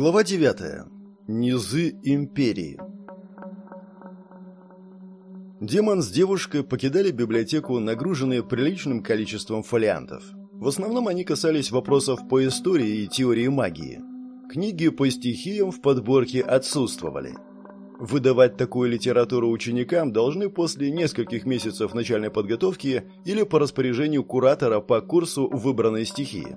Глава 9. Низы империи. Демон с девушкой покидали библиотеку, нагруженные приличным количеством фолиантов. В основном они касались вопросов по истории и теории магии. Книги по стихиям в подборке отсутствовали. Выдавать такую литературу ученикам должны после нескольких месяцев начальной подготовки или по распоряжению куратора по курсу выбранной стихии.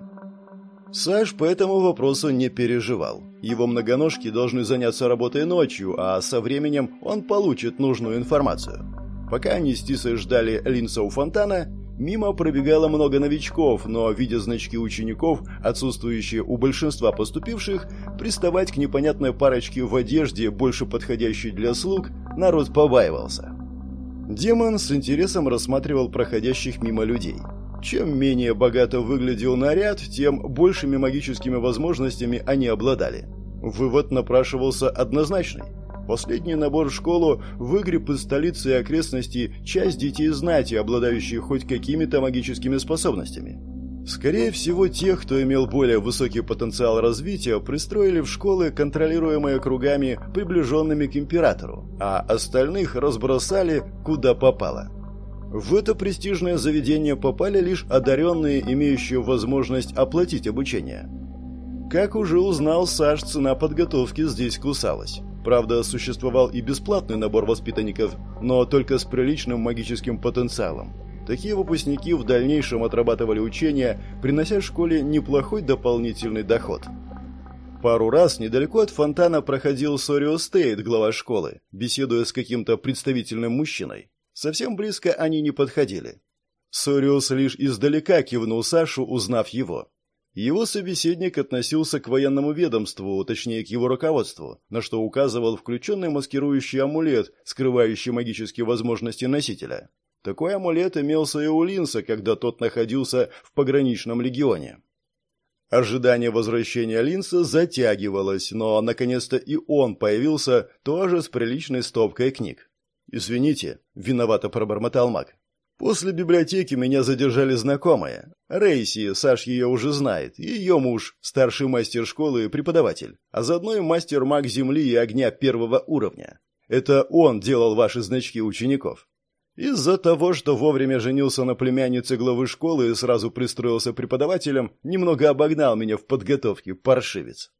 Саш по этому вопросу не переживал. Его многоножки должны заняться работой ночью, а со временем он получит нужную информацию. Пока они с Тисой ждали Линса у фонтана, мимо пробегало много новичков, но, видя значки учеников, отсутствующие у большинства поступивших, приставать к непонятной парочке в одежде, больше подходящей для слуг, народ побаивался. Демон с интересом рассматривал проходящих мимо людей – чем менее богато выглядел наряд, тем большими магическими возможностями они обладали. Вывод напрашивался однозначный. Последний набор в школу выгреб из столицы и окрестностей часть детей знати, обладающих хоть какими-то магическими способностями. Скорее всего, тех, кто имел более высокий потенциал развития, пристроили в школы, контролируемые кругами, приближенными к императору, а остальных разбросали куда попало. В это престижное заведение попали лишь одаренные, имеющие возможность оплатить обучение. Как уже узнал Саш, цена подготовки здесь кусалась. Правда, существовал и бесплатный набор воспитанников, но только с приличным магическим потенциалом. Такие выпускники в дальнейшем отрабатывали учения, принося школе неплохой дополнительный доход. Пару раз недалеко от фонтана проходил Сориус Тейт, глава школы, беседуя с каким-то представительным мужчиной. Совсем близко они не подходили. Сориус лишь издалека кивнул Сашу, узнав его. Его собеседник относился к военному ведомству, точнее к его руководству, на что указывал включенный маскирующий амулет, скрывающий магические возможности носителя. Такой амулет имелся и у Линса, когда тот находился в пограничном легионе. Ожидание возвращения Линса затягивалось, но наконец-то и он появился тоже с приличной стопкой книг. «Извините», — виновато пробормотал маг. «После библиотеки меня задержали знакомые. Рейси, Саш ее уже знает, ее муж, старший мастер школы и преподаватель, а заодно и мастер-маг земли и огня первого уровня. Это он делал ваши значки учеников. Из-за того, что вовремя женился на племяннице главы школы и сразу пристроился преподавателем, немного обогнал меня в подготовке, паршивец.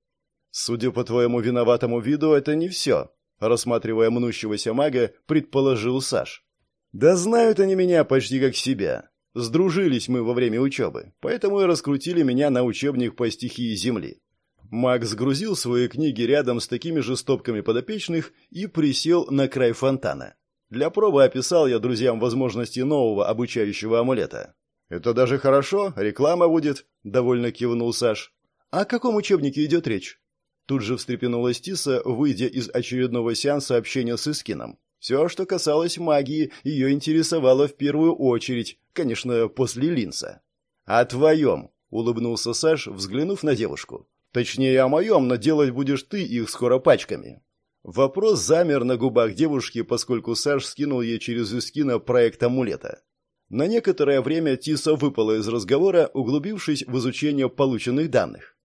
Судя по твоему виноватому виду, это не все рассматривая мнущегося мага, предположил Саш. «Да знают они меня почти как себя. Сдружились мы во время учебы, поэтому и раскрутили меня на учебник по стихии Земли». Маг сгрузил свои книги рядом с такими же стопками подопечных и присел на край фонтана. Для пробы описал я друзьям возможности нового обучающего амулета. «Это даже хорошо, реклама будет», — довольно кивнул Саш. «О каком учебнике идет речь?» Тут же встрепенулась Тиса, выйдя из очередного сеанса общения с Искином. Все, что касалось магии, ее интересовало в первую очередь, конечно, после Линса. «О твоем», — улыбнулся Саш, взглянув на девушку. «Точнее, о моем, но делать будешь ты их скоро пачками». Вопрос замер на губах девушки, поскольку Саш скинул ей через Искина проект амулета. На некоторое время Тиса выпала из разговора, углубившись в изучение полученных данных.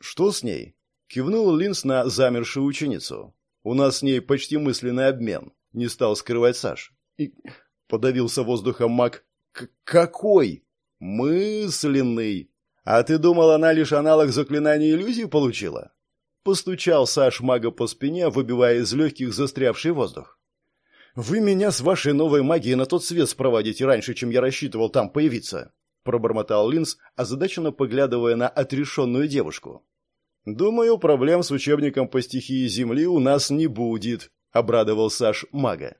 «Что с ней?» Кивнул Линс на замершую ученицу. «У нас с ней почти мысленный обмен», — не стал скрывать Саш. И подавился воздухом маг. «Какой?» «Мысленный. А ты думал, она лишь аналог заклинания иллюзии получила?» Постучал Саш мага по спине, выбивая из легких застрявший воздух. «Вы меня с вашей новой магией на тот свет спроводите раньше, чем я рассчитывал там появиться», пробормотал Линз, озадаченно поглядывая на отрешенную девушку. «Думаю, проблем с учебником по стихии Земли у нас не будет», — обрадовал Саш мага.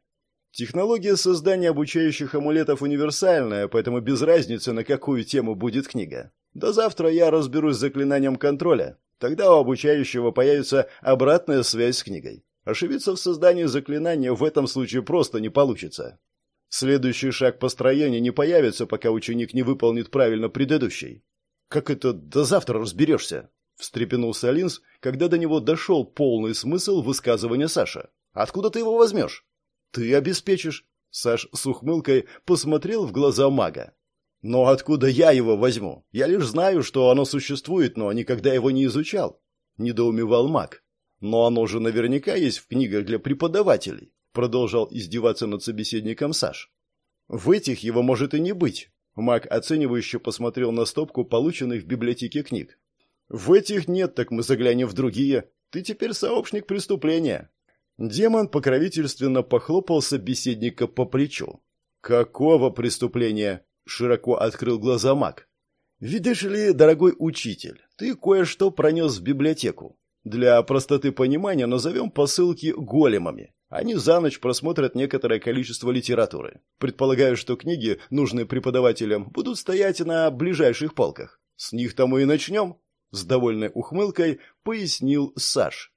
«Технология создания обучающих амулетов универсальная, поэтому без разницы, на какую тему будет книга. До завтра я разберусь с заклинанием контроля. Тогда у обучающего появится обратная связь с книгой. Ошибиться в создании заклинания в этом случае просто не получится. Следующий шаг построения не появится, пока ученик не выполнит правильно предыдущий. Как это до завтра разберешься? Встрепенулся Линз, когда до него дошел полный смысл высказывания Саша. «Откуда ты его возьмешь?» «Ты обеспечишь». Саш с ухмылкой посмотрел в глаза мага. «Но откуда я его возьму? Я лишь знаю, что оно существует, но никогда его не изучал. – недоумевал маг. «Но оно же наверняка есть в книгах для преподавателей», – продолжал издеваться над собеседником Саш. «В этих его может и не быть». Маг оценивающе посмотрел на стопку полученных в библиотеке книг. «В этих нет, так мы заглянем в другие. Ты теперь сообщник преступления». Демон покровительственно похлопал собеседника по плечу. «Какого преступления?» — широко открыл глаза маг. «Видишь ли, дорогой учитель, ты кое-что пронес в библиотеку. Для простоты понимания назовем посылки големами. Они за ночь просмотрят некоторое количество литературы. Предполагаю, что книги, нужные преподавателям, будут стоять на ближайших полках. С них-то мы и начнем», — с довольной ухмылкой пояснил Саш.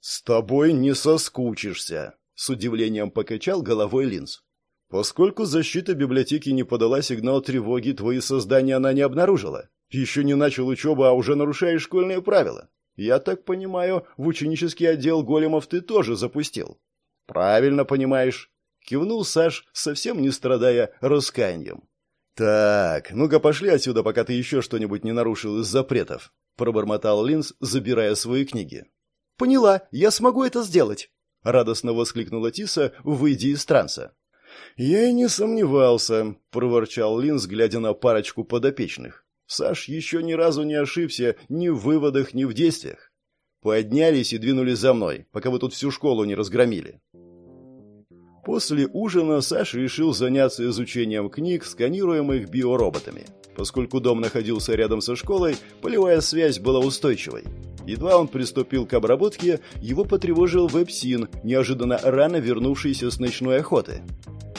«С тобой не соскучишься», — с удивлением покачал головой Линз. Поскольку защита библиотеки не подала сигнал тревоги, твои создания она не обнаружила. Еще не начал учебу, а уже нарушаешь школьные правила. Я так понимаю, в ученический отдел големов ты тоже запустил. Правильно понимаешь. Кивнул Саш, совсем не страдая раскаянием. «Так, ну-ка пошли отсюда, пока ты еще что-нибудь не нарушил из запретов», — пробормотал Линз, забирая свои книги. «Поняла, я смогу это сделать», — радостно воскликнула Тиса, выйдя из транса. «Я и не сомневался», — проворчал Линз, глядя на парочку подопечных. Саш еще ни разу не ошибся ни в выводах, ни в действиях. Поднялись и двинулись за мной, пока вы тут всю школу не разгромили. После ужина Саша решил заняться изучением книг, сканируемых биороботами. Поскольку дом находился рядом со школой, полевая связь была устойчивой. Едва он приступил к обработке, его потревожил вепсин, неожиданно рано вернувшийся с ночной охоты.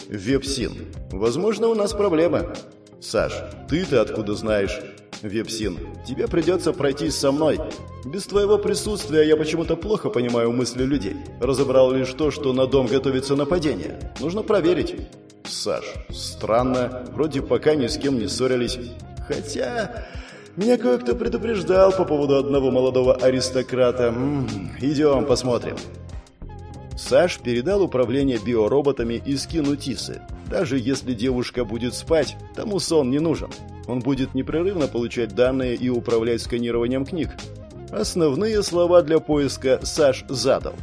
«Вепсин, возможно, у нас проблемы». «Саш, ты-то откуда знаешь?» «Вепсин, тебе придется пройтись со мной. Без твоего присутствия я почему-то плохо понимаю мысли людей. Разобрал лишь то, что на дом готовится нападение. Нужно проверить». «Саш, странно. Вроде пока ни с кем не ссорились. Хотя...» Меня кое-кто предупреждал по поводу одного молодого аристократа. М -м, идем, посмотрим. Саш передал управление биороботами и скину Тисы. Даже если девушка будет спать, тому сон не нужен. Он будет непрерывно получать данные и управлять сканированием книг. Основные слова для поиска Саш задал.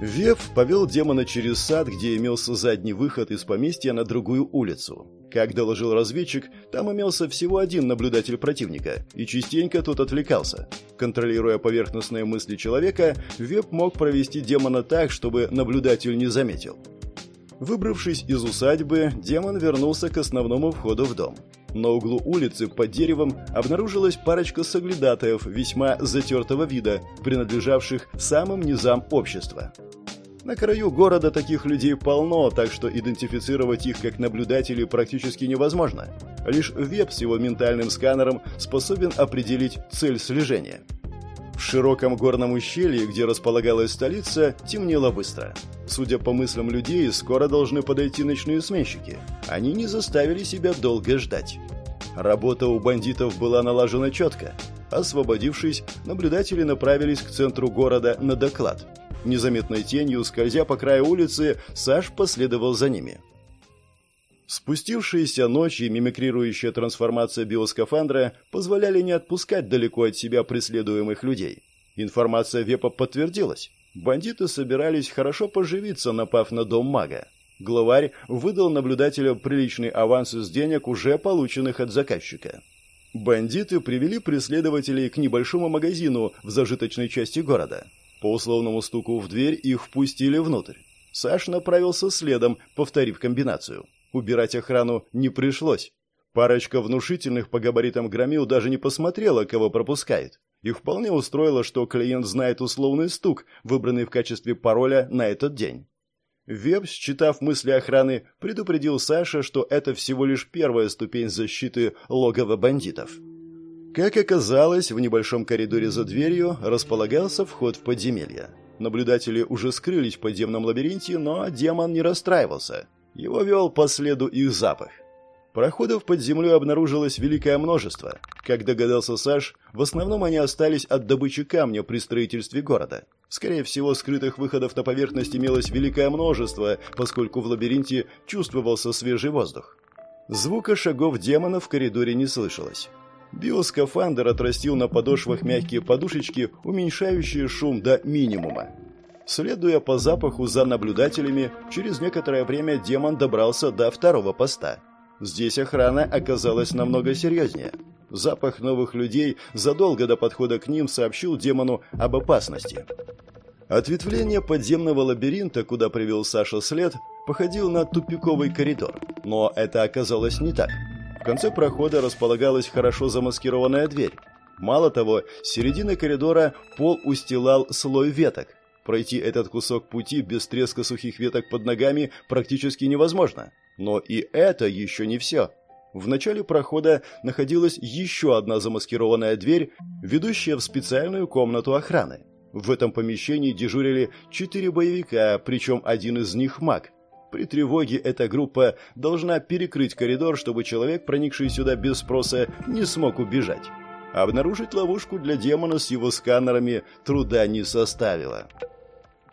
Вев повел демона через сад, где имелся задний выход из поместья на другую улицу. Как доложил разведчик, там имелся всего один наблюдатель противника, и частенько тот отвлекался. Контролируя поверхностные мысли человека, Веб мог провести демона так, чтобы наблюдатель не заметил. Выбравшись из усадьбы, демон вернулся к основному входу в дом. На углу улицы под деревом обнаружилась парочка соглядатаев весьма затертого вида, принадлежавших самым низам общества. На краю города таких людей полно, так что идентифицировать их как наблюдателей практически невозможно. Лишь веб с его ментальным сканером способен определить цель слежения. В широком горном ущелье, где располагалась столица, темнело быстро. Судя по мыслям людей, скоро должны подойти ночные сменщики. Они не заставили себя долго ждать. Работа у бандитов была налажена четко. Освободившись, наблюдатели направились к центру города на доклад – Незаметной тенью, скользя по краю улицы, Саш последовал за ними. Спустившиеся ночи и мимикрирующая трансформация биоскафандра позволяли не отпускать далеко от себя преследуемых людей. Информация Вепа подтвердилась. Бандиты собирались хорошо поживиться, напав на дом мага. Главарь выдал наблюдателю приличный аванс из денег, уже полученных от заказчика. Бандиты привели преследователей к небольшому магазину в зажиточной части города. По условному стуку в дверь их впустили внутрь. Саш направился следом, повторив комбинацию. Убирать охрану не пришлось. Парочка внушительных по габаритам громил даже не посмотрела, кого пропускает. Их вполне устроило, что клиент знает условный стук, выбранный в качестве пароля на этот день. Веб, считав мысли охраны, предупредил Саша, что это всего лишь первая ступень защиты логова бандитов. Как оказалось, в небольшом коридоре за дверью располагался вход в подземелье. Наблюдатели уже скрылись в подземном лабиринте, но демон не расстраивался. Его вел по следу их запах. Проходов под землей обнаружилось великое множество. Как догадался Саш, в основном они остались от добычи камня при строительстве города. Скорее всего, скрытых выходов на поверхность имелось великое множество, поскольку в лабиринте чувствовался свежий воздух. Звука шагов демона в коридоре не слышалось. Биоскафандр отрастил на подошвах мягкие подушечки, уменьшающие шум до минимума. Следуя по запаху за наблюдателями, через некоторое время демон добрался до второго поста. Здесь охрана оказалась намного серьезнее. Запах новых людей задолго до подхода к ним сообщил демону об опасности. Ответвление подземного лабиринта, куда привел Саша след, походил на тупиковый коридор. Но это оказалось не так. В конце прохода располагалась хорошо замаскированная дверь. Мало того, с середины коридора пол устилал слой веток. Пройти этот кусок пути без треска сухих веток под ногами практически невозможно. Но и это еще не все. В начале прохода находилась еще одна замаскированная дверь, ведущая в специальную комнату охраны. В этом помещении дежурили четыре боевика, причем один из них маг. При тревоге эта группа должна перекрыть коридор, чтобы человек, проникший сюда без спроса, не смог убежать. Обнаружить ловушку для демона с его сканерами труда не составило.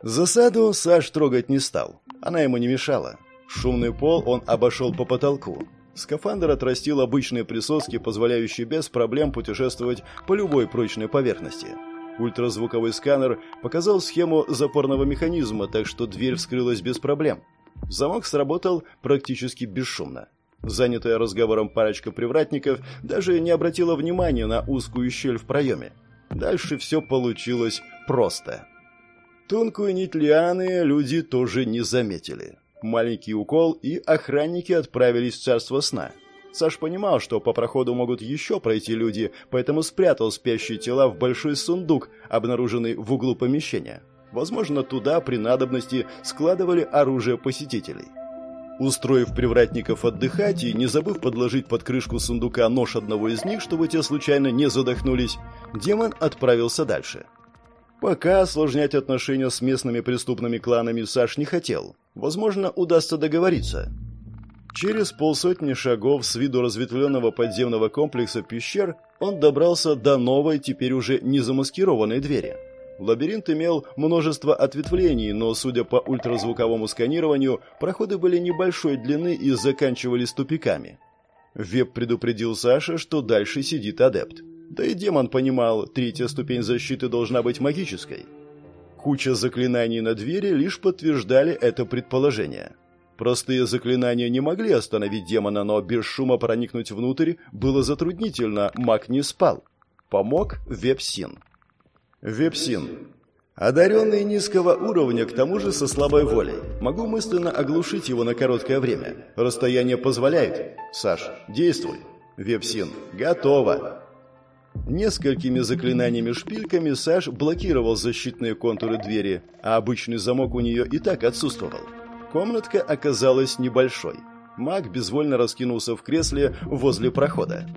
Засаду Саш трогать не стал. Она ему не мешала. Шумный пол он обошел по потолку. Скафандр отрастил обычные присоски, позволяющие без проблем путешествовать по любой прочной поверхности. Ультразвуковой сканер показал схему запорного механизма, так что дверь вскрылась без проблем. Замок сработал практически бесшумно. Занятая разговором парочка привратников даже не обратила внимания на узкую щель в проеме. Дальше все получилось просто. Тонкую нить лианы люди тоже не заметили. Маленький укол, и охранники отправились в царство сна. Саш понимал, что по проходу могут еще пройти люди, поэтому спрятал спящие тела в большой сундук, обнаруженный в углу помещения. Возможно, туда при надобности складывали оружие посетителей. Устроив привратников отдыхать и не забыв подложить под крышку сундука нож одного из них, чтобы те случайно не задохнулись, демон отправился дальше. Пока осложнять отношения с местными преступными кланами Саш не хотел. Возможно, удастся договориться. Через полсотни шагов с виду разветвленного подземного комплекса пещер он добрался до новой, теперь уже не замаскированной двери. Лабиринт имел множество ответвлений, но, судя по ультразвуковому сканированию, проходы были небольшой длины и заканчивались тупиками. Веб предупредил Саша, что дальше сидит адепт. Да и демон понимал, третья ступень защиты должна быть магической. Куча заклинаний на двери лишь подтверждали это предположение. Простые заклинания не могли остановить демона, но без шума проникнуть внутрь было затруднительно, маг не спал. Помог Вепсин. Вепсин. Одаренный низкого уровня, к тому же со слабой волей. Могу мысленно оглушить его на короткое время. Расстояние позволяет. Саш, действуй. Вепсин. Готово. Несколькими заклинаниями-шпильками Саш блокировал защитные контуры двери, а обычный замок у нее и так отсутствовал. Комнатка оказалась небольшой. Маг безвольно раскинулся в кресле возле прохода.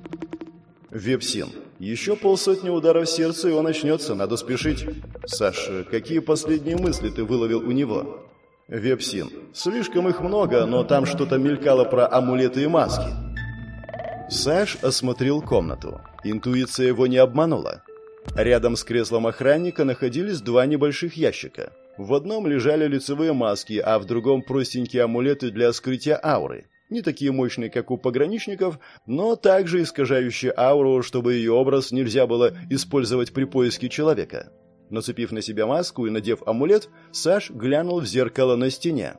«Вепсин, еще полсотни ударов сердца, и он начнется, надо спешить». «Саш, какие последние мысли ты выловил у него?» «Вепсин, слишком их много, но там что-то мелькало про амулеты и маски». Саш осмотрел комнату. Интуиция его не обманула. Рядом с креслом охранника находились два небольших ящика. В одном лежали лицевые маски, а в другом простенькие амулеты для скрытия ауры. Не такие мощные, как у пограничников, но также искажающие ауру, чтобы ее образ нельзя было использовать при поиске человека. Нацепив на себя маску и надев амулет, Саш глянул в зеркало на стене.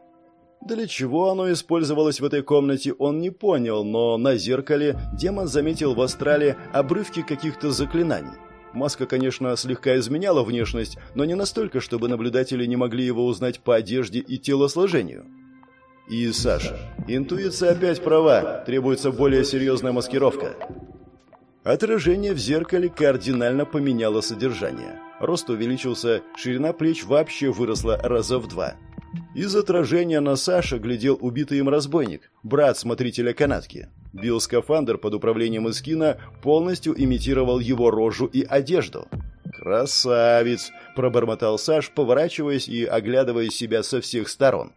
Для чего оно использовалось в этой комнате, он не понял, но на зеркале демон заметил в астрале обрывки каких-то заклинаний. Маска, конечно, слегка изменяла внешность, но не настолько, чтобы наблюдатели не могли его узнать по одежде и телосложению. И, Саша, интуиция опять права, требуется более серьезная маскировка. Отражение в зеркале кардинально поменяло содержание. Рост увеличился, ширина плеч вообще выросла раза в два – из отражения на Саша глядел убитый им разбойник, брат смотрителя канатки. Биоскафандр под управлением Искина полностью имитировал его рожу и одежду. «Красавец!» – пробормотал Саш, поворачиваясь и оглядывая себя со всех сторон.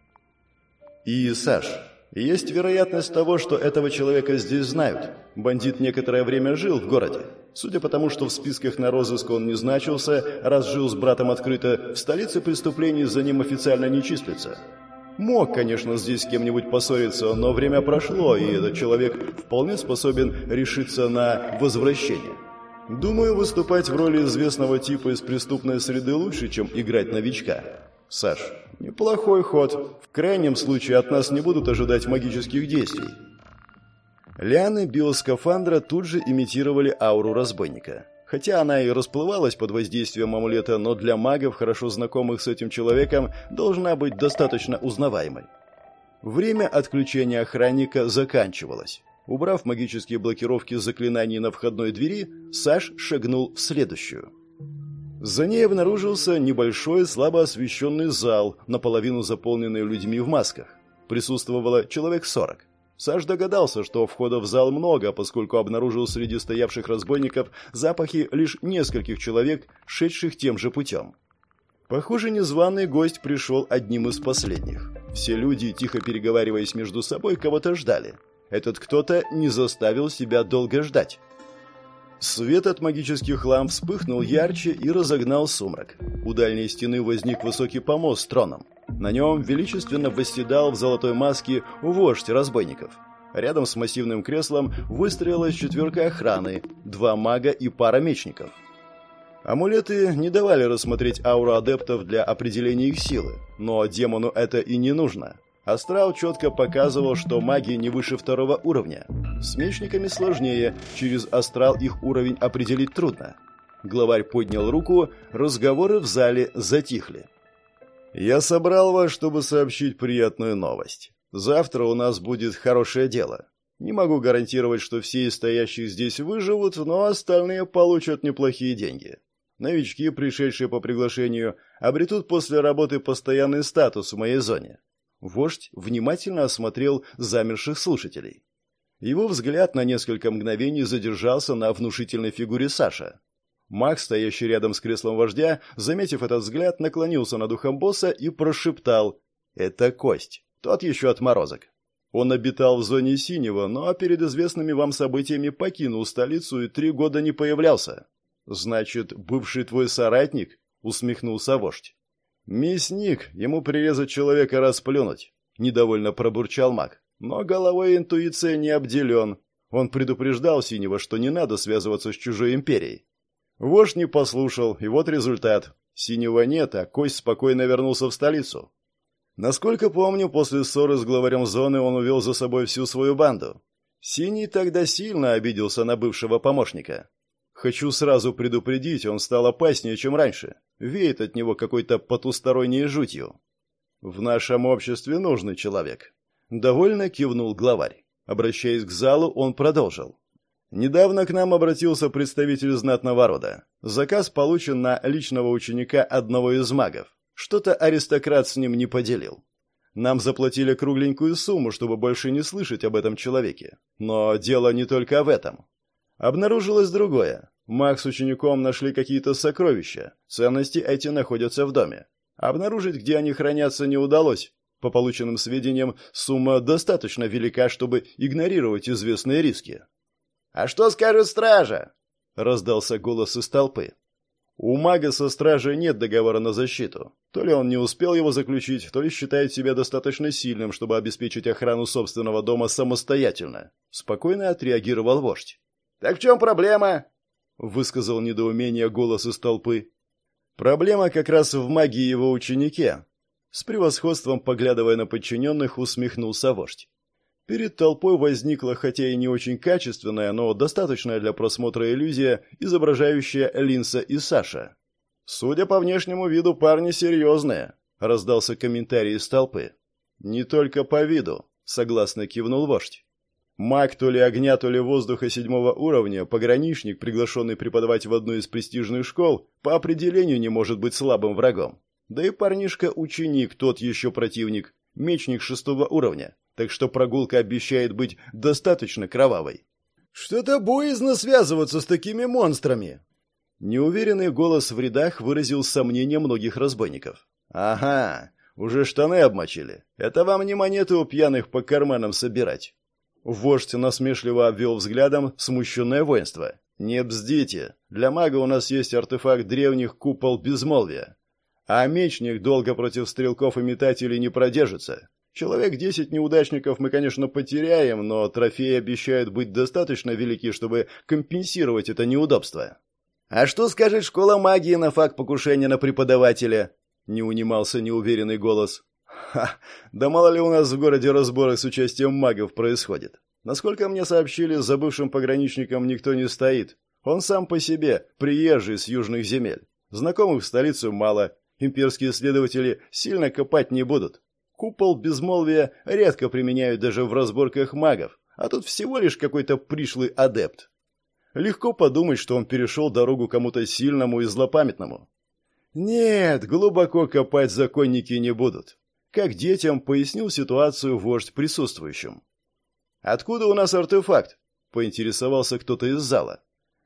«И, Саш, есть вероятность того, что этого человека здесь знают. Бандит некоторое время жил в городе. Судя по тому, что в списках на розыск он не значился, раз жил с братом открыто, в столице преступлений за ним официально не числится. Мог, конечно, здесь с кем-нибудь поссориться, но время прошло, и этот человек вполне способен решиться на возвращение. Думаю, выступать в роли известного типа из преступной среды лучше, чем играть новичка. Саш, неплохой ход. В крайнем случае от нас не будут ожидать магических действий. Лианы биоскафандра тут же имитировали ауру разбойника. Хотя она и расплывалась под воздействием амулета, но для магов, хорошо знакомых с этим человеком, должна быть достаточно узнаваемой. Время отключения охранника заканчивалось. Убрав магические блокировки заклинаний на входной двери, Саш шагнул в следующую. За ней обнаружился небольшой, слабо освещенный зал, наполовину заполненный людьми в масках. Присутствовало человек сорок. Саш догадался, что входов в зал много, поскольку обнаружил среди стоявших разбойников запахи лишь нескольких человек, шедших тем же путем. Похоже, незваный гость пришел одним из последних. Все люди, тихо переговариваясь между собой, кого-то ждали. Этот кто-то не заставил себя долго ждать. Свет от магических ламп вспыхнул ярче и разогнал сумрак. У дальней стены возник высокий помост с троном. На нем величественно восседал в золотой маске вождь разбойников. Рядом с массивным креслом выстроилась четверка охраны, два мага и пара мечников. Амулеты не давали рассмотреть ауру адептов для определения их силы, но демону это и не нужно. Астрал четко показывал, что маги не выше второго уровня. С мечниками сложнее, через астрал их уровень определить трудно. Главарь поднял руку, разговоры в зале затихли. «Я собрал вас, чтобы сообщить приятную новость. Завтра у нас будет хорошее дело. Не могу гарантировать, что все из стоящих здесь выживут, но остальные получат неплохие деньги. Новички, пришедшие по приглашению, обретут после работы постоянный статус в моей зоне. Вождь внимательно осмотрел замерших слушателей. Его взгляд на несколько мгновений задержался на внушительной фигуре Саша. Маг, стоящий рядом с креслом вождя, заметив этот взгляд, наклонился над ухом босса и прошептал «Это кость, тот еще отморозок». Он обитал в зоне синего, но перед известными вам событиями покинул столицу и три года не появлялся. «Значит, бывший твой соратник?» — усмехнулся вождь. «Мясник, ему прирезать человека расплюнуть», — недовольно пробурчал маг. Но головой интуиция не обделен. Он предупреждал Синего, что не надо связываться с чужой империей. Вождь не послушал, и вот результат. Синего нет, а Кость спокойно вернулся в столицу. Насколько помню, после ссоры с главарем зоны он увел за собой всю свою банду. Синий тогда сильно обиделся на бывшего помощника. Хочу сразу предупредить, он стал опаснее, чем раньше. Веет от него какой-то потусторонней жутью. В нашем обществе нужный человек. Довольно кивнул главарь. Обращаясь к залу, он продолжил. Недавно к нам обратился представитель знатного рода. Заказ получен на личного ученика одного из магов. Что-то аристократ с ним не поделил. Нам заплатили кругленькую сумму, чтобы больше не слышать об этом человеке. Но дело не только в этом. Обнаружилось другое. Маг с учеником нашли какие-то сокровища. Ценности эти находятся в доме. Обнаружить, где они хранятся, не удалось. По полученным сведениям, сумма достаточно велика, чтобы игнорировать известные риски. «А что скажет стража?» — раздался голос из толпы. У мага со стражей нет договора на защиту. То ли он не успел его заключить, то ли считает себя достаточно сильным, чтобы обеспечить охрану собственного дома самостоятельно. Спокойно отреагировал вождь. «Так в чем проблема?» — высказал недоумение голос из толпы. «Проблема как раз в магии его ученике». С превосходством, поглядывая на подчиненных, усмехнулся вождь. Перед толпой возникла, хотя и не очень качественная, но достаточная для просмотра иллюзия, изображающая Линса и Саша. «Судя по внешнему виду, парни серьезные», — раздался комментарий из толпы. «Не только по виду», — согласно кивнул вождь. Маг то ли огня, то ли воздуха седьмого уровня, пограничник, приглашенный преподавать в одну из престижных школ, по определению не может быть слабым врагом. Да и парнишка-ученик, тот еще противник, мечник шестого уровня, так что прогулка обещает быть достаточно кровавой. «Что-то боязно связываться с такими монстрами!» Неуверенный голос в рядах выразил сомнение многих разбойников. «Ага, уже штаны обмочили. Это вам не монеты у пьяных по карманам собирать». Вождь насмешливо обвел взглядом смущенное воинство. «Не бздите. Для мага у нас есть артефакт древних купол безмолвия. А мечник долго против стрелков и метателей не продержится. Человек десять неудачников мы, конечно, потеряем, но трофеи обещают быть достаточно велики, чтобы компенсировать это неудобство. А что скажет школа магии на факт покушения на преподавателя? Не унимался неуверенный голос. Ха, да мало ли у нас в городе разборы с участием магов происходит. Насколько мне сообщили, за бывшим пограничником никто не стоит. Он сам по себе, приезжий с южных земель. Знакомых в столицу мало, имперские следователи сильно копать не будут. Купол безмолвия редко применяют даже в разборках магов, а тут всего лишь какой-то пришлый адепт. Легко подумать, что он перешел дорогу кому-то сильному и злопамятному. Нет, глубоко копать законники не будут. Как детям пояснил ситуацию вождь присутствующим. «Откуда у нас артефакт?» – поинтересовался кто-то из зала.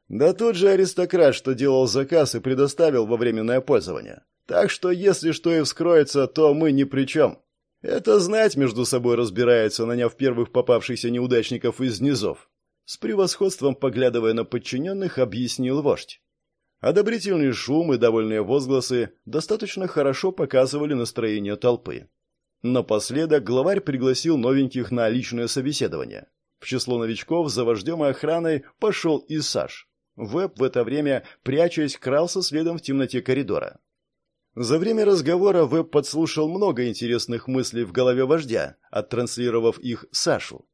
«Да тот же аристократ, что делал заказ и предоставил во временное пользование. Так что, если что и вскроется, то мы ни при чем. Это знать между собой разбирается, наняв первых попавшихся неудачников из низов. С превосходством поглядывая на подчиненных, объяснил вождь. Одобрительный шум и довольные возгласы достаточно хорошо показывали настроение толпы. Напоследок главарь пригласил новеньких на личное собеседование. В число новичков за вождем и охраной пошел и Саш. Веб в это время, прячась, крался следом в темноте коридора. За время разговора Веб подслушал много интересных мыслей в голове вождя, оттранслировав их Сашу.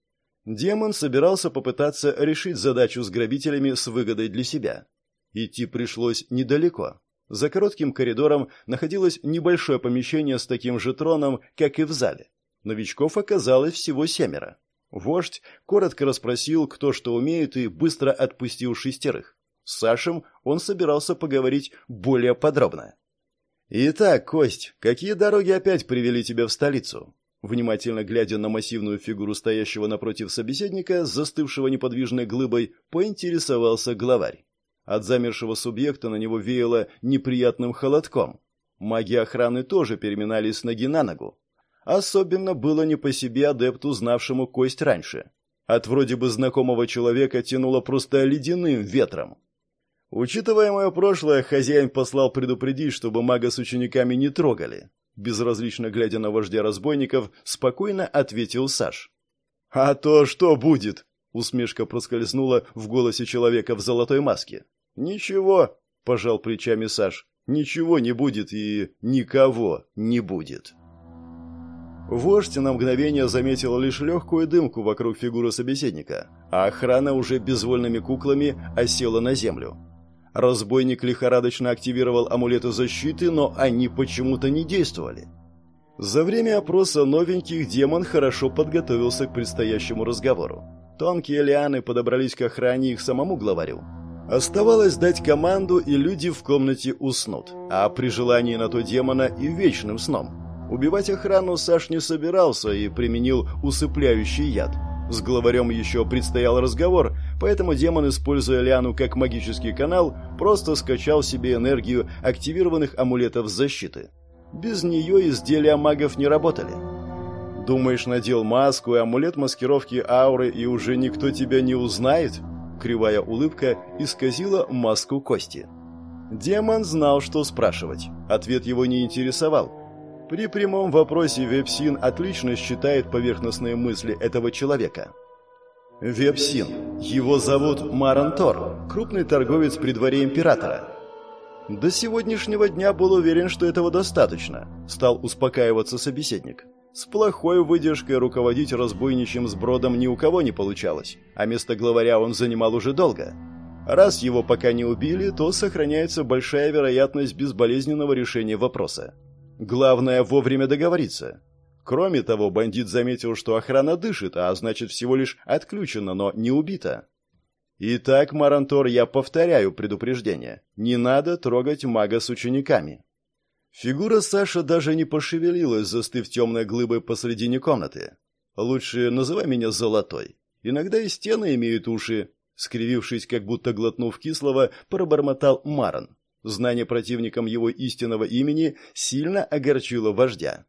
Демон собирался попытаться решить задачу с грабителями с выгодой для себя. Идти пришлось недалеко. За коротким коридором находилось небольшое помещение с таким же троном, как и в зале. Новичков оказалось всего семеро. Вождь коротко расспросил, кто что умеет, и быстро отпустил шестерых. С Сашем он собирался поговорить более подробно. «Итак, Кость, какие дороги опять привели тебя в столицу?» Внимательно глядя на массивную фигуру стоящего напротив собеседника, застывшего неподвижной глыбой, поинтересовался главарь. От замершего субъекта на него веяло неприятным холодком. Маги охраны тоже переминались с ноги на ногу. Особенно было не по себе адепту, знавшему кость раньше. От вроде бы знакомого человека тянуло просто ледяным ветром. Учитывая мое прошлое, хозяин послал предупредить, чтобы мага с учениками не трогали. Безразлично глядя на вождя разбойников, спокойно ответил Саш. «А то что будет?» — усмешка проскользнула в голосе человека в золотой маске. «Ничего», — пожал плечами Саш. «Ничего не будет и никого не будет». Вождь на мгновение заметил лишь легкую дымку вокруг фигуры собеседника, а охрана уже безвольными куклами осела на землю. Разбойник лихорадочно активировал амулеты защиты, но они почему-то не действовали. За время опроса новеньких демон хорошо подготовился к предстоящему разговору. Тонкие лианы подобрались к охране их самому главарю. Оставалось дать команду, и люди в комнате уснут, а при желании на то демона и вечным сном. Убивать охрану Саш не собирался и применил усыпляющий яд – с главарем еще предстоял разговор, поэтому демон, используя Лиану как магический канал, просто скачал себе энергию активированных амулетов защиты. Без нее изделия магов не работали. «Думаешь, надел маску и амулет маскировки ауры, и уже никто тебя не узнает?» Кривая улыбка исказила маску кости. Демон знал, что спрашивать. Ответ его не интересовал. При прямом вопросе Вепсин отлично считает поверхностные мысли этого человека. Вепсин. Его зовут Марантор, крупный торговец при дворе императора. До сегодняшнего дня был уверен, что этого достаточно, стал успокаиваться собеседник. С плохой выдержкой руководить разбойничьим сбродом ни у кого не получалось, а место главаря он занимал уже долго. Раз его пока не убили, то сохраняется большая вероятность безболезненного решения вопроса. Главное вовремя договориться. Кроме того, бандит заметил, что охрана дышит, а значит всего лишь отключена, но не убита. Итак, Марантор, я повторяю предупреждение. Не надо трогать мага с учениками. Фигура Саша даже не пошевелилась, застыв темной глыбой посредине комнаты. Лучше называй меня Золотой. Иногда и стены имеют уши. Скривившись, как будто глотнув кислого, пробормотал Маран. Знание противником его истинного имени сильно огорчило вождя.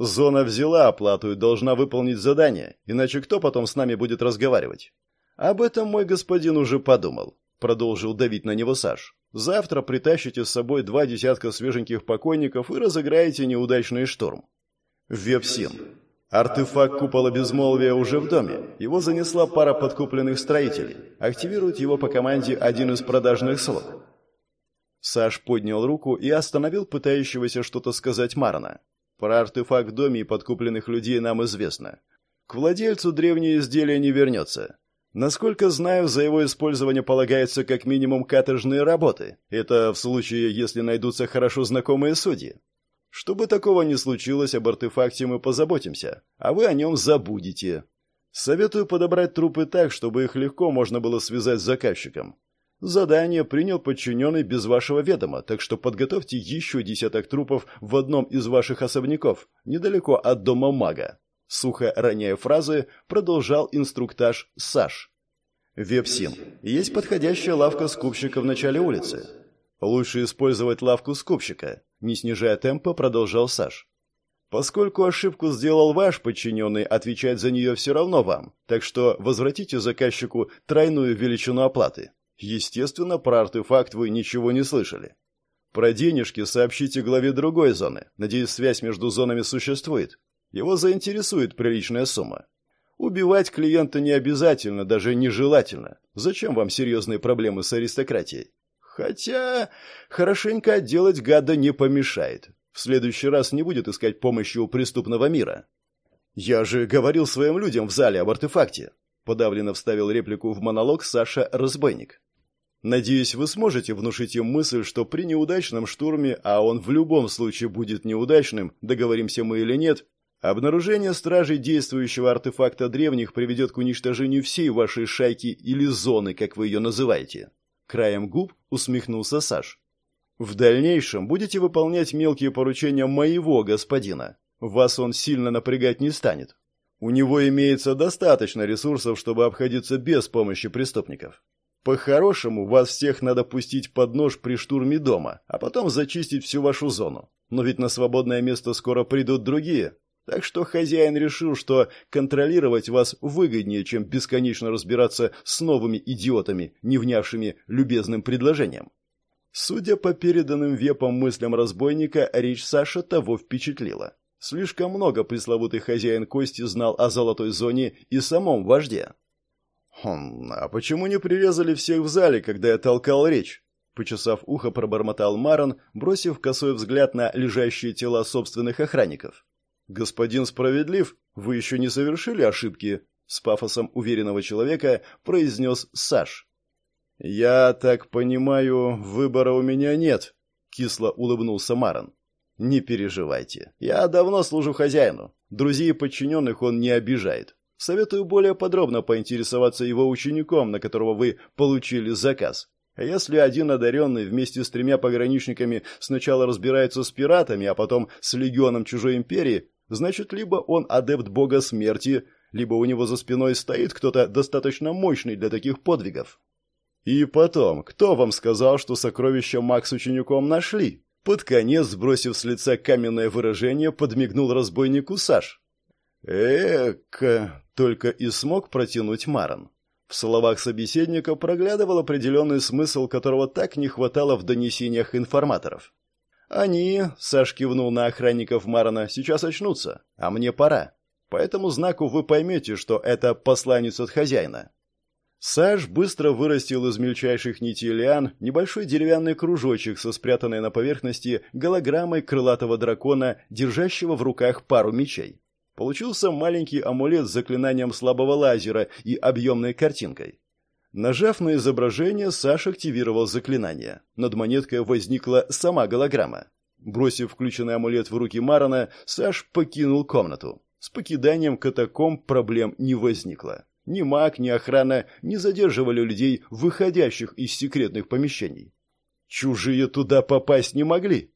Зона взяла оплату и должна выполнить задание, иначе кто потом с нами будет разговаривать? Об этом мой господин уже подумал, продолжил давить на него Саш. Завтра притащите с собой два десятка свеженьких покойников и разыграете неудачный штурм. Вепсин. Артефакт купола безмолвия уже в доме. Его занесла пара подкупленных строителей. Активирует его по команде один из продажных слуг. Саш поднял руку и остановил пытающегося что-то сказать Марна. Про артефакт в доме и подкупленных людей нам известно. К владельцу древнее изделие не вернется. Насколько знаю, за его использование полагается как минимум каторжные работы. Это в случае, если найдутся хорошо знакомые судьи. Чтобы такого не случилось, об артефакте мы позаботимся, а вы о нем забудете. Советую подобрать трупы так, чтобы их легко можно было связать с заказчиком. Задание принял подчиненный без вашего ведома, так что подготовьте еще десяток трупов в одном из ваших особняков, недалеко от дома мага. Сухо роняя фразы, продолжал инструктаж Саш. Вепсин. Есть подходящая лавка скупщика в начале улицы. Лучше использовать лавку скупщика, не снижая темпа, продолжал Саш. Поскольку ошибку сделал ваш подчиненный, отвечать за нее все равно вам, так что возвратите заказчику тройную величину оплаты. Естественно, про артефакт вы ничего не слышали. Про денежки сообщите главе другой зоны. Надеюсь, связь между зонами существует. Его заинтересует приличная сумма. Убивать клиента не обязательно, даже нежелательно. Зачем вам серьезные проблемы с аристократией? Хотя хорошенько отделать гада не помешает. В следующий раз не будет искать помощи у преступного мира. Я же говорил своим людям в зале об артефакте. Подавленно вставил реплику в монолог Саша Разбойник. Надеюсь, вы сможете внушить им мысль, что при неудачном штурме, а он в любом случае будет неудачным, договоримся мы или нет, обнаружение стражей действующего артефакта древних приведет к уничтожению всей вашей шайки или зоны, как вы ее называете. Краем губ усмехнулся Саш. В дальнейшем будете выполнять мелкие поручения моего господина. Вас он сильно напрягать не станет. У него имеется достаточно ресурсов, чтобы обходиться без помощи преступников. По-хорошему, вас всех надо пустить под нож при штурме дома, а потом зачистить всю вашу зону. Но ведь на свободное место скоро придут другие. Так что хозяин решил, что контролировать вас выгоднее, чем бесконечно разбираться с новыми идиотами, не внявшими любезным предложением. Судя по переданным вепам мыслям разбойника, речь Саша того впечатлила. Слишком много пресловутый хозяин Кости знал о золотой зоне и самом вожде. «Хм, а почему не прирезали всех в зале, когда я толкал речь?» Почесав ухо, пробормотал Марон, бросив косой взгляд на лежащие тела собственных охранников. «Господин справедлив, вы еще не совершили ошибки», — с пафосом уверенного человека произнес Саш. «Я так понимаю, выбора у меня нет», — кисло улыбнулся Марон. «Не переживайте. Я давно служу хозяину. Друзей и подчиненных он не обижает. Советую более подробно поинтересоваться его учеником, на которого вы получили заказ. А если один одаренный вместе с тремя пограничниками сначала разбирается с пиратами, а потом с легионом чужой империи, Значит, либо он адепт бога смерти, либо у него за спиной стоит кто-то достаточно мощный для таких подвигов. И потом, кто вам сказал, что сокровища Мак с учеником нашли? Под конец, сбросив с лица каменное выражение, подмигнул разбойнику Саш. Эк, только и смог протянуть Маран. В словах собеседника проглядывал определенный смысл, которого так не хватало в донесениях информаторов. «Они», — Саш кивнул на охранников Марана, — «сейчас очнутся, а мне пора. По этому знаку вы поймете, что это посланец от хозяина». Саш быстро вырастил из мельчайших нитей лиан небольшой деревянный кружочек со спрятанной на поверхности голограммой крылатого дракона, держащего в руках пару мечей. Получился маленький амулет с заклинанием слабого лазера и объемной картинкой. Нажав на изображение, Саша активировал заклинание. Над монеткой возникла сама голограмма. Бросив включенный амулет в руки Марана, Саш покинул комнату. С покиданием катакомб проблем не возникло. Ни маг, ни охрана не задерживали людей, выходящих из секретных помещений. Чужие туда попасть не могли.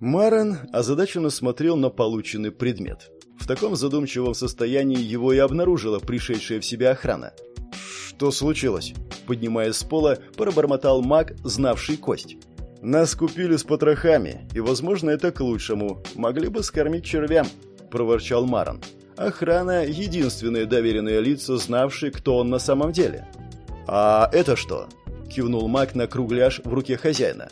Маран озадаченно смотрел на полученный предмет. В таком задумчивом состоянии его и обнаружила пришедшая в себя охрана. «Что случилось?» Поднимаясь с пола, пробормотал маг, знавший кость. «Нас купили с потрохами, и, возможно, это к лучшему. Могли бы скормить червям», – проворчал Маран. «Охрана – единственные доверенные лица, знавшие, кто он на самом деле». «А это что?» — кивнул маг на кругляш в руке хозяина.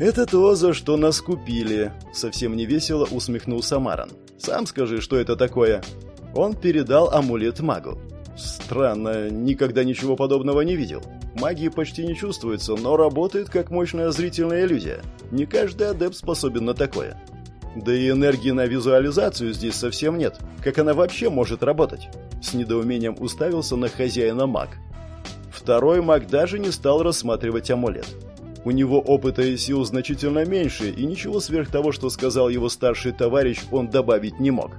«Это то, за что нас купили», — совсем невесело усмехнулся Маран. «Сам скажи, что это такое?» Он передал амулет магу. «Странно, никогда ничего подобного не видел. Магии почти не чувствуется, но работает как мощная зрительная иллюзия. Не каждый адепт способен на такое. Да и энергии на визуализацию здесь совсем нет. Как она вообще может работать? С недоумением уставился на хозяина маг. Второй маг даже не стал рассматривать амулет. У него опыта и сил значительно меньше, и ничего сверх того, что сказал его старший товарищ, он добавить не мог.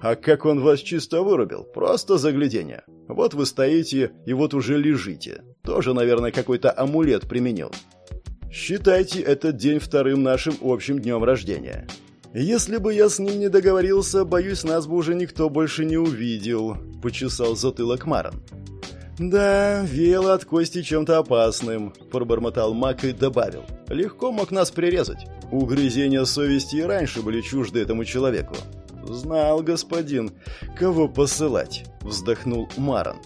А как он вас чисто вырубил? Просто заглядение. Вот вы стоите и вот уже лежите. Тоже, наверное, какой-то амулет применил. Считайте этот день вторым нашим общим днем рождения. Если бы я с ним не договорился, боюсь, нас бы уже никто больше не увидел, почесал затылок Маран. «Да, веяло от кости чем-то опасным», – пробормотал Мак и добавил. «Легко мог нас прирезать. Угрызения совести и раньше были чужды этому человеку». «Знал, господин, кого посылать», – вздохнул Маран.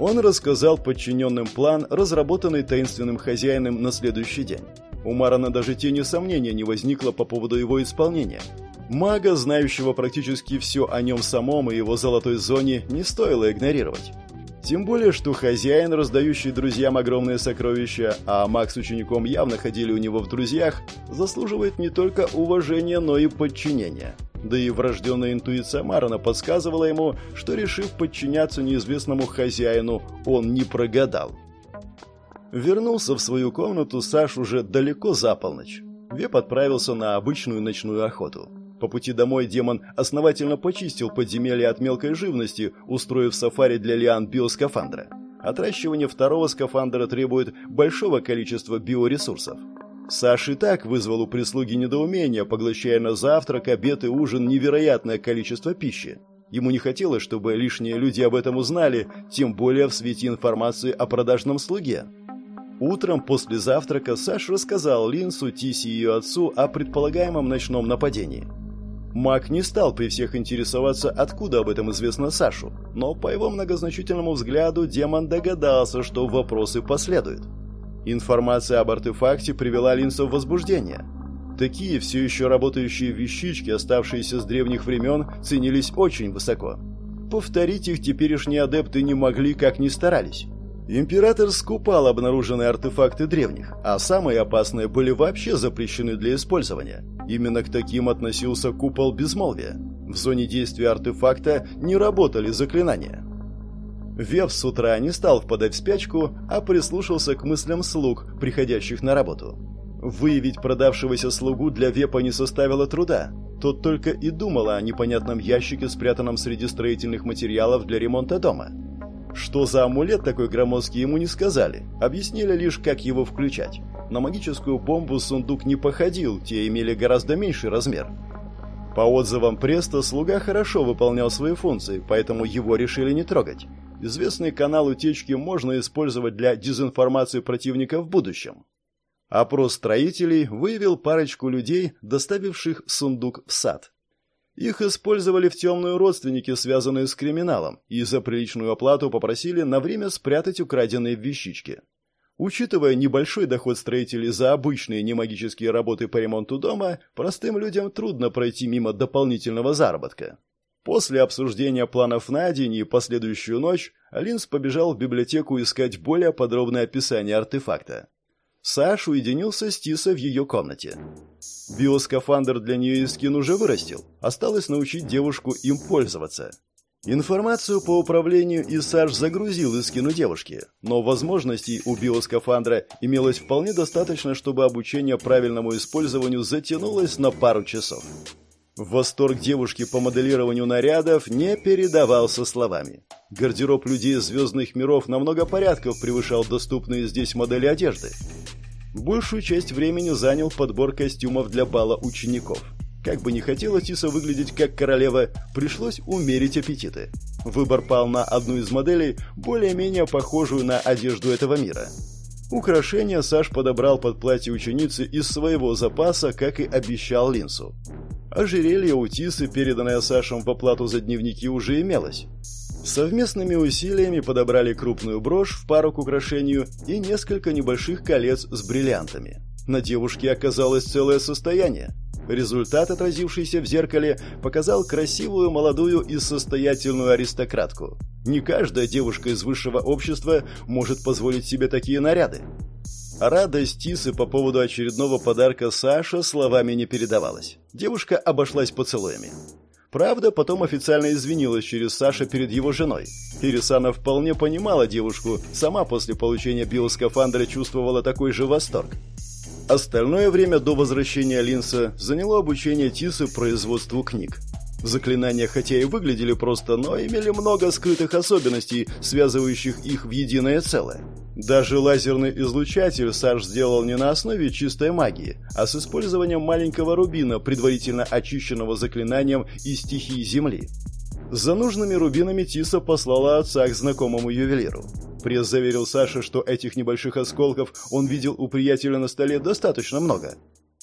Он рассказал подчиненным план, разработанный таинственным хозяином на следующий день. У Марана даже тени сомнения не возникло по поводу его исполнения. Мага, знающего практически все о нем самом и его золотой зоне, не стоило игнорировать. Тем более, что хозяин, раздающий друзьям огромные сокровища, а маг с учеником явно ходили у него в друзьях, заслуживает не только уважения, но и подчинения. Да и врожденная интуиция Марана подсказывала ему, что, решив подчиняться неизвестному хозяину, он не прогадал. Вернулся в свою комнату Саш уже далеко за полночь. Веп отправился на обычную ночную охоту. По пути домой демон основательно почистил подземелье от мелкой живности, устроив сафари для лиан биоскафандра. Отращивание второго скафандра требует большого количества биоресурсов. Саш и так вызвал у прислуги недоумение, поглощая на завтрак, обед и ужин невероятное количество пищи. Ему не хотелось, чтобы лишние люди об этом узнали, тем более в свете информации о продажном слуге. Утром после завтрака Саш рассказал Линсу, Тиси и ее отцу о предполагаемом ночном нападении. Мак не стал при всех интересоваться, откуда об этом известно Сашу, но по его многозначительному взгляду демон догадался, что вопросы последуют. Информация об артефакте привела Линса в возбуждение. Такие все еще работающие вещички, оставшиеся с древних времен, ценились очень высоко. Повторить их теперешние адепты не могли, как ни старались. Император скупал обнаруженные артефакты древних, а самые опасные были вообще запрещены для использования. Именно к таким относился купол безмолвия. В зоне действия артефакта не работали заклинания. Вев с утра не стал впадать в спячку, а прислушался к мыслям слуг, приходящих на работу. Выявить продавшегося слугу для Вепа не составило труда. Тот только и думал о непонятном ящике, спрятанном среди строительных материалов для ремонта дома. Что за амулет такой громоздкий ему не сказали, объяснили лишь, как его включать. На магическую бомбу сундук не походил, те имели гораздо меньший размер. По отзывам Преста, слуга хорошо выполнял свои функции, поэтому его решили не трогать. Известный канал утечки можно использовать для дезинформации противника в будущем. Опрос строителей выявил парочку людей, доставивших сундук в сад. Их использовали в темную родственники, связанные с криминалом, и за приличную оплату попросили на время спрятать украденные вещички. Учитывая небольшой доход строителей за обычные немагические работы по ремонту дома, простым людям трудно пройти мимо дополнительного заработка. После обсуждения планов на день и последующую ночь, Алинс побежал в библиотеку искать более подробное описание артефакта. Саш уединился с Тиса в ее комнате. Биоскафандр для нее Искин уже вырастил. Осталось научить девушку им пользоваться. Информацию по управлению Исаш загрузил Искину девушки, но возможностей у биоскафандра имелось вполне достаточно, чтобы обучение правильному использованию затянулось на пару часов. Восторг девушки по моделированию нарядов не передавался словами. Гардероб людей звездных миров на много порядков превышал доступные здесь модели одежды. Большую часть времени занял подбор костюмов для бала учеников. Как бы не хотела Тиса выглядеть как королева, пришлось умерить аппетиты. Выбор пал на одну из моделей, более-менее похожую на одежду этого мира. Украшения Саш подобрал под платье ученицы из своего запаса, как и обещал Линсу. Ожерелье у Тисы, переданное Сашем в оплату за дневники, уже имелось. Совместными усилиями подобрали крупную брошь в пару к украшению и несколько небольших колец с бриллиантами. На девушке оказалось целое состояние. Результат, отразившийся в зеркале, показал красивую, молодую и состоятельную аристократку. Не каждая девушка из высшего общества может позволить себе такие наряды. Радость Тисы по поводу очередного подарка Саша словами не передавалась. Девушка обошлась поцелуями. Правда, потом официально извинилась через Саша перед его женой. Ирисана вполне понимала девушку, сама после получения биоскафандра чувствовала такой же восторг. Остальное время до возвращения Линса заняло обучение Тисы производству книг. Заклинания хотя и выглядели просто, но имели много скрытых особенностей, связывающих их в единое целое. Даже лазерный излучатель Саш сделал не на основе чистой магии, а с использованием маленького рубина, предварительно очищенного заклинанием из стихии Земли. За нужными рубинами Тиса послала отца к знакомому ювелиру. Пресс заверил Саше, что этих небольших осколков он видел у приятеля на столе достаточно много.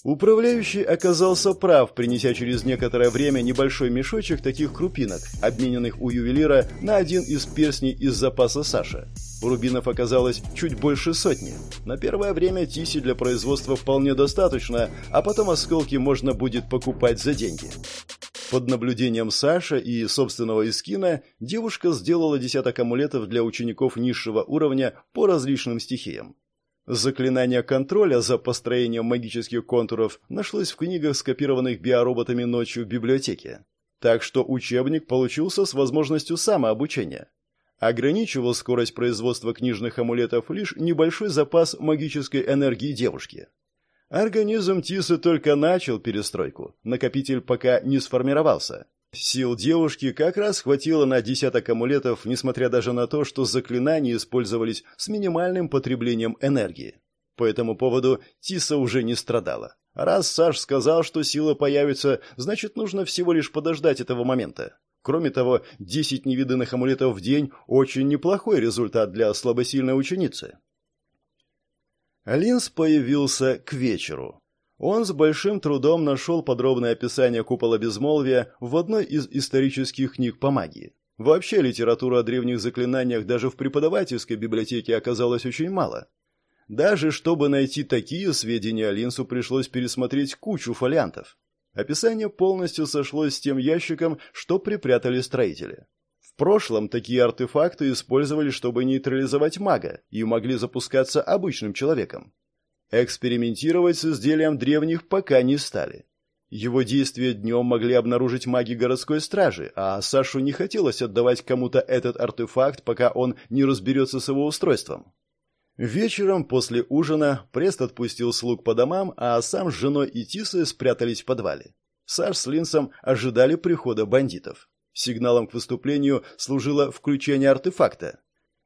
Управляющий оказался прав, принеся через некоторое время небольшой мешочек таких крупинок, обмененных у ювелира на один из перстней из запаса Саши. Рубинов оказалось чуть больше сотни. На первое время тиси для производства вполне достаточно, а потом осколки можно будет покупать за деньги. Под наблюдением Саши и собственного Искина девушка сделала десяток амулетов для учеников низшего уровня по различным стихиям. Заклинание контроля за построением магических контуров нашлось в книгах, скопированных биороботами ночью в библиотеке. Так что учебник получился с возможностью самообучения. Ограничивал скорость производства книжных амулетов лишь небольшой запас магической энергии девушки. Организм Тисы только начал перестройку, накопитель пока не сформировался. Сил девушки как раз хватило на десяток амулетов, несмотря даже на то, что заклинания использовались с минимальным потреблением энергии. По этому поводу Тиса уже не страдала. Раз Саш сказал, что сила появится, значит, нужно всего лишь подождать этого момента. Кроме того, 10 невиданных амулетов в день – очень неплохой результат для слабосильной ученицы. Линз появился к вечеру. Он с большим трудом нашел подробное описание купола безмолвия в одной из исторических книг по магии. Вообще литература о древних заклинаниях даже в преподавательской библиотеке оказалось очень мало. Даже чтобы найти такие сведения, Линсу пришлось пересмотреть кучу фолиантов. Описание полностью сошлось с тем ящиком, что припрятали строители. В прошлом такие артефакты использовали, чтобы нейтрализовать мага, и могли запускаться обычным человеком. Экспериментировать с изделием древних пока не стали. Его действия днем могли обнаружить маги городской стражи, а Сашу не хотелось отдавать кому-то этот артефакт, пока он не разберется с его устройством. Вечером после ужина Прест отпустил слуг по домам, а сам с женой и Тисой спрятались в подвале. Саш с Линсом ожидали прихода бандитов. Сигналом к выступлению служило включение артефакта.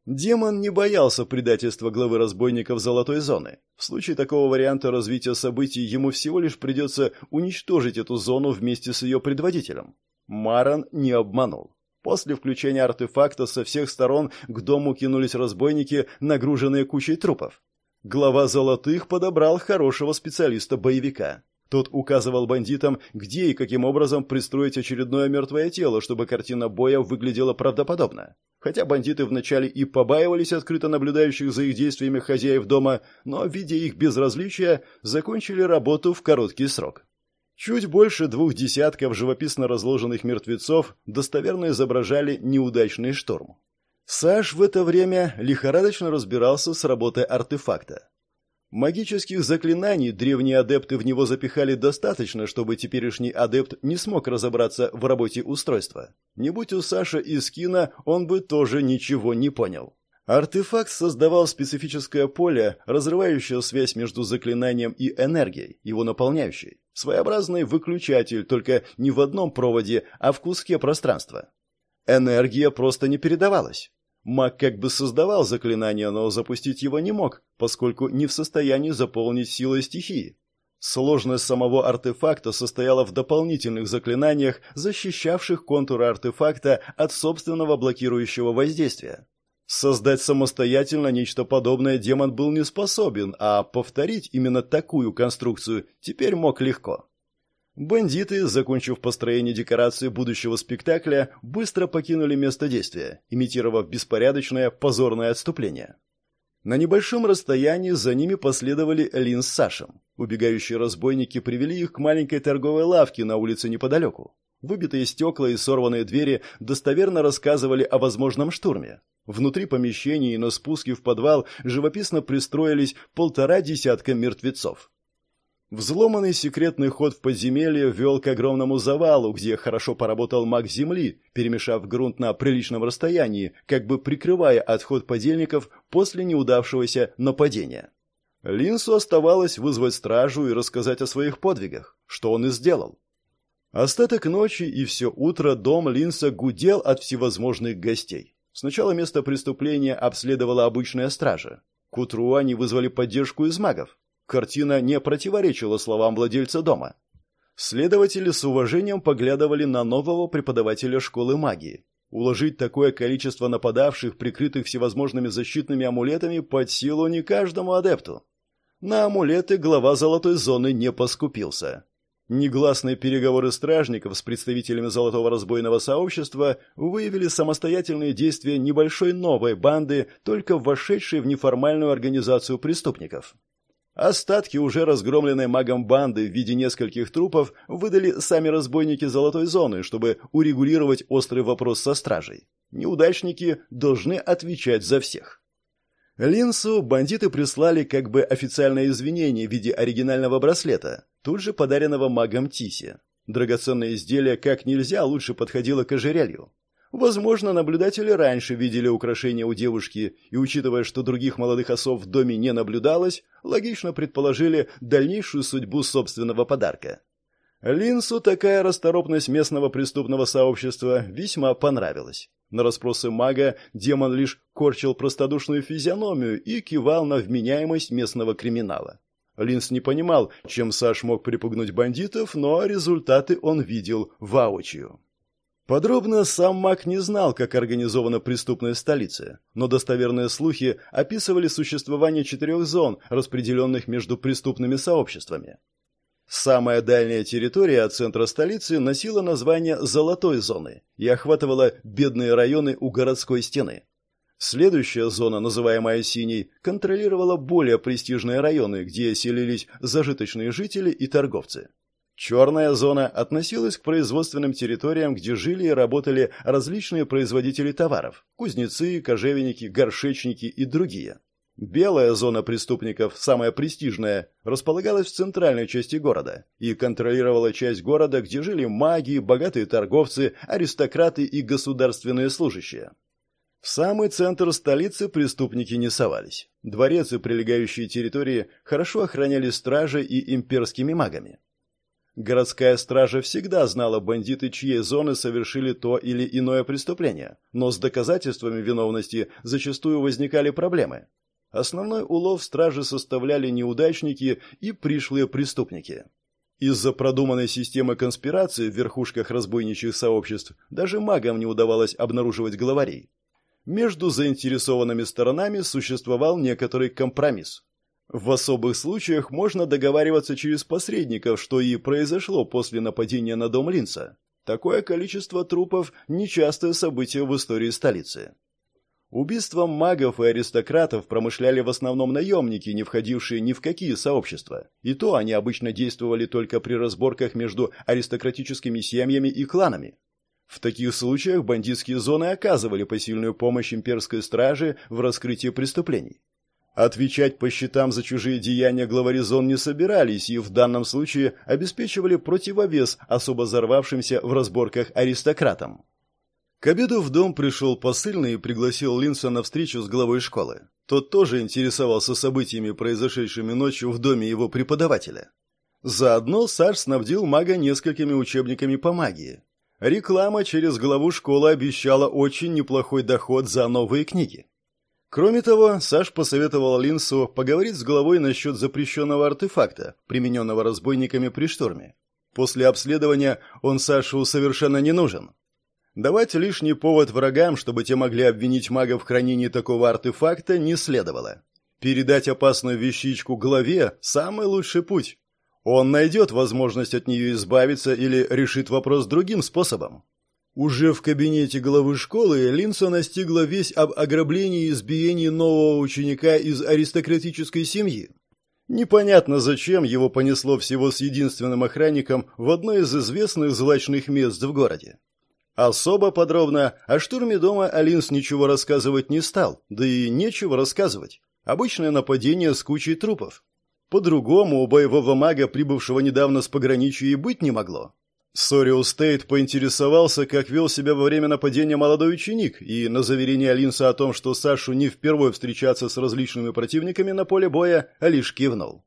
Демон не боялся предательства главы разбойников Золотой Зоны. В случае такого варианта развития событий ему всего лишь придется уничтожить эту зону вместе с ее предводителем. Маран не обманул. После включения артефакта со всех сторон к дому кинулись разбойники, нагруженные кучей трупов. Глава Золотых подобрал хорошего специалиста-боевика. Тот указывал бандитам, где и каким образом пристроить очередное мертвое тело, чтобы картина боя выглядела правдоподобно. Хотя бандиты вначале и побаивались открыто наблюдающих за их действиями хозяев дома, но, видя их безразличия, закончили работу в короткий срок. Чуть больше двух десятков живописно разложенных мертвецов достоверно изображали неудачный шторм. Саш в это время лихорадочно разбирался с работой артефакта. Магических заклинаний древние адепты в него запихали достаточно, чтобы теперешний адепт не смог разобраться в работе устройства. Не будь у Саши и Скина, он бы тоже ничего не понял. Артефакт создавал специфическое поле, разрывающее связь между заклинанием и энергией, его наполняющей. Своеобразный выключатель, только не в одном проводе, а в куске пространства. Энергия просто не передавалась. Маг как бы создавал заклинание, но запустить его не мог, поскольку не в состоянии заполнить силой стихии. Сложность самого артефакта состояла в дополнительных заклинаниях, защищавших контуры артефакта от собственного блокирующего воздействия. Создать самостоятельно нечто подобное демон был не способен, а повторить именно такую конструкцию теперь мог легко. Бандиты, закончив построение декорации будущего спектакля, быстро покинули место действия, имитировав беспорядочное, позорное отступление. На небольшом расстоянии за ними последовали Лин с Сашем. Убегающие разбойники привели их к маленькой торговой лавке на улице неподалеку. Выбитые стекла и сорванные двери достоверно рассказывали о возможном штурме. Внутри помещений и на спуске в подвал живописно пристроились полтора десятка мертвецов. Взломанный секретный ход в подземелье вел к огромному завалу, где хорошо поработал маг земли, перемешав грунт на приличном расстоянии, как бы прикрывая отход подельников после неудавшегося нападения. Линсу оставалось вызвать стражу и рассказать о своих подвигах, что он и сделал. Остаток ночи и все утро дом Линса гудел от всевозможных гостей. Сначала место преступления обследовала обычная стража. К утру они вызвали поддержку из магов. Картина не противоречила словам владельца дома. Следователи с уважением поглядывали на нового преподавателя школы магии. Уложить такое количество нападавших, прикрытых всевозможными защитными амулетами, под силу не каждому адепту. На амулеты глава золотой зоны не поскупился. Негласные переговоры стражников с представителями Золотого разбойного сообщества выявили самостоятельные действия небольшой новой банды, только вошедшей в неформальную организацию преступников. Остатки уже разгромленной магом банды в виде нескольких трупов выдали сами разбойники Золотой зоны, чтобы урегулировать острый вопрос со стражей. Неудачники должны отвечать за всех. Линсу бандиты прислали как бы официальное извинение в виде оригинального браслета, тут же подаренного магом Тисе. Драгоценное изделие как нельзя лучше подходило к ожерелью. Возможно, наблюдатели раньше видели украшения у девушки, и, учитывая, что других молодых особ в доме не наблюдалось, логично предположили дальнейшую судьбу собственного подарка. Линсу такая расторопность местного преступного сообщества весьма понравилась. На расспросы мага демон лишь корчил простодушную физиономию и кивал на вменяемость местного криминала. Линс не понимал, чем Саш мог припугнуть бандитов, но результаты он видел воочию. Подробно сам маг не знал, как организована преступная столица, но достоверные слухи описывали существование четырех зон, распределенных между преступными сообществами. Самая дальняя территория от центра столицы носила название «Золотой зоны» и охватывала бедные районы у городской стены. Следующая зона, называемая «Синей», контролировала более престижные районы, где селились зажиточные жители и торговцы. Черная зона относилась к производственным территориям, где жили и работали различные производители товаров – кузнецы, кожевенники, горшечники и другие. Белая зона преступников, самая престижная, располагалась в центральной части города и контролировала часть города, где жили маги, богатые торговцы, аристократы и государственные служащие. В самый центр столицы преступники не совались. Дворец и прилегающие территории хорошо охраняли стражей и имперскими магами. Городская стража всегда знала бандиты, чьи зоны совершили то или иное преступление, но с доказательствами виновности зачастую возникали проблемы. Основной улов стражи составляли неудачники и пришлые преступники. Из-за продуманной системы конспирации в верхушках разбойничьих сообществ даже магам не удавалось обнаруживать главарей. Между заинтересованными сторонами существовал некоторый компромисс. В особых случаях можно договариваться через посредников, что и произошло после нападения на дом Линца. Такое количество трупов – нечастое событие в истории столицы. Убийством магов и аристократов промышляли в основном наемники, не входившие ни в какие сообщества. И то они обычно действовали только при разборках между аристократическими семьями и кланами. В таких случаях бандитские зоны оказывали посильную помощь имперской страже в раскрытии преступлений. Отвечать по счетам за чужие деяния главари зон не собирались и в данном случае обеспечивали противовес особо взорвавшимся в разборках аристократам. К обеду в дом пришел посыльный и пригласил Линса на встречу с главой школы. Тот тоже интересовался событиями, произошедшими ночью в доме его преподавателя. Заодно Саш снабдил мага несколькими учебниками по магии. Реклама через главу школы обещала очень неплохой доход за новые книги. Кроме того, Саш посоветовал Линсу поговорить с главой насчет запрещенного артефакта, примененного разбойниками при штурме. После обследования он Сашу совершенно не нужен. Давать лишний повод врагам, чтобы те могли обвинить мага в хранении такого артефакта, не следовало. Передать опасную вещичку главе – самый лучший путь. Он найдет возможность от нее избавиться или решит вопрос другим способом. Уже в кабинете главы школы Линсо настигла весть об ограблении и избиении нового ученика из аристократической семьи. Непонятно, зачем его понесло всего с единственным охранником в одно из известных злачных мест в городе. Особо подробно о штурме дома Линс ничего рассказывать не стал, да и нечего рассказывать. Обычное нападение с кучей трупов. По-другому у боевого мага, прибывшего недавно с пограничья, и быть не могло. Сориус Стейт поинтересовался, как вел себя во время нападения молодой ученик, и на заверение Линса о том, что Саше не впервые встречаться с различными противниками на поле боя, лишь кивнул.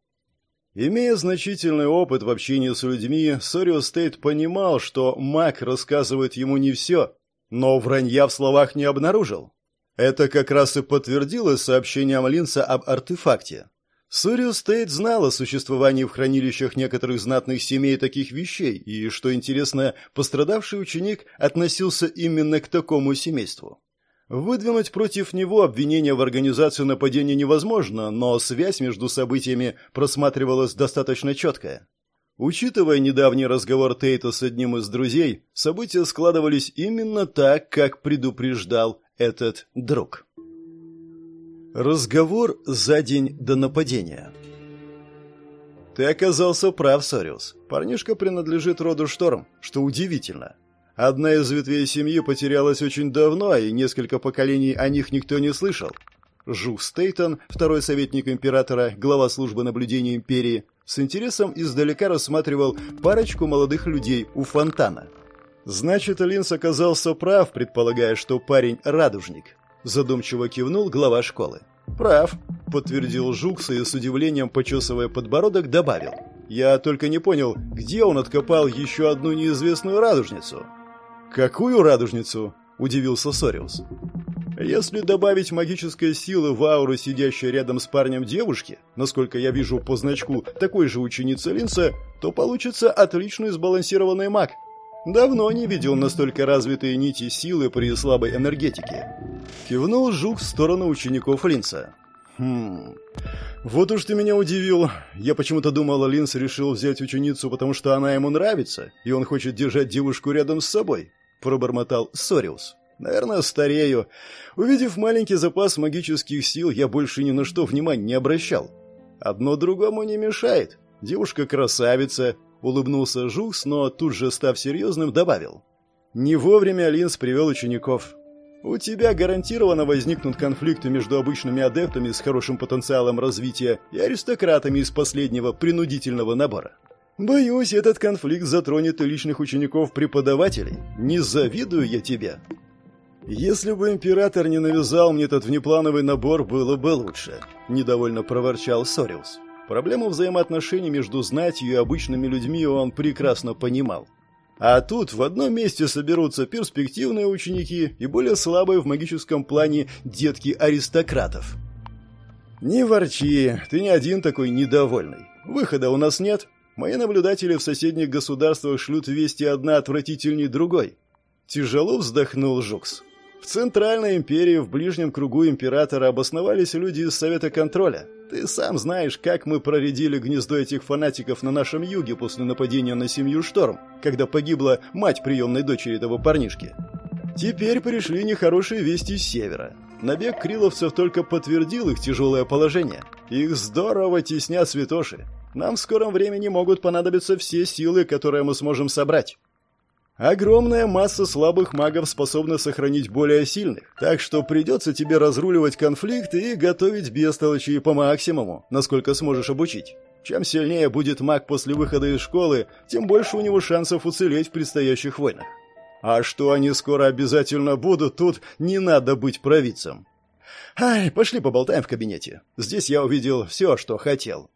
Имея значительный опыт в общении с людьми, Сориус Стейт понимал, что маг рассказывает ему не все, но вранья в словах не обнаружил. Это как раз и подтвердилось сообщением Линса об артефакте. Сориус Стейт знал о существовании в хранилищах некоторых знатных семей таких вещей, и, что интересно, пострадавший ученик относился именно к такому семейству. Выдвинуть против него обвинение в организации нападения невозможно, но связь между событиями просматривалась достаточно четкая. Учитывая недавний разговор Тейта с одним из друзей, события складывались именно так, как предупреждал этот друг. Разговор за день до нападения. Ты оказался прав, Сориус. Парнишка принадлежит роду Шторм, что удивительно. Одна из ветвей семьи потерялась очень давно, и несколько поколений о них никто не слышал. Жух Стейтон, второй советник императора, глава службы наблюдения империи, с интересом издалека рассматривал парочку молодых людей у фонтана. Значит, Линс оказался прав, предполагая, что парень радужник задумчиво кивнул глава школы. Прав, подтвердил Жук и с удивлением почесывая подбородок добавил: Я только не понял, где он откопал еще одну неизвестную радужницу. Какую радужницу? удивился Сориус. Если добавить магической силы в ауру сидящей рядом с парнем девушки, насколько я вижу по значку такой же ученицы Линса, то получится отлично сбалансированный маг. Давно не видел настолько развитые нити силы при слабой энергетике. Кивнул Жук в сторону учеников Линса. Хм. Вот уж ты меня удивил. Я почему-то думал, Линс решил взять ученицу, потому что она ему нравится, и он хочет держать девушку рядом с собой, пробормотал Сориус. Наверное, старею. Увидев маленький запас магических сил, я больше ни на что внимания не обращал. Одно другому не мешает. Девушка красавица, улыбнулся Жукс, но тут же, став серьезным, добавил. Не вовремя Линс привел учеников. У тебя гарантированно возникнут конфликты между обычными адептами с хорошим потенциалом развития и аристократами из последнего принудительного набора. Боюсь, этот конфликт затронет и личных учеников-преподавателей. Не завидую я тебе. Если бы император не навязал мне этот внеплановый набор, было бы лучше, недовольно проворчал Сориус. Проблему взаимоотношений между знатью и обычными людьми он прекрасно понимал. А тут в одном месте соберутся перспективные ученики и более слабые в магическом плане детки аристократов. «Не ворчи, ты не один такой недовольный. Выхода у нас нет. Мои наблюдатели в соседних государствах шлют вести одна отвратительней другой». Тяжело вздохнул Жукс. В Центральной империи в ближнем кругу императора обосновались люди из Совета контроля. Ты сам знаешь, как мы проредили гнездо этих фанатиков на нашем юге после нападения на семью Шторм, когда погибла мать приемной дочери этого парнишки. Теперь пришли нехорошие вести с севера. Набег криловцев только подтвердил их тяжелое положение. Их здорово теснят святоши. Нам в скором времени могут понадобиться все силы, которые мы сможем собрать. Огромная масса слабых магов способна сохранить более сильных, так что придется тебе разруливать конфликт и готовить бестолочи по максимуму, насколько сможешь обучить. Чем сильнее будет маг после выхода из школы, тем больше у него шансов уцелеть в предстоящих войнах. А что они скоро обязательно будут, тут не надо быть провидцем. Ай, пошли поболтаем в кабинете. Здесь я увидел все, что хотел.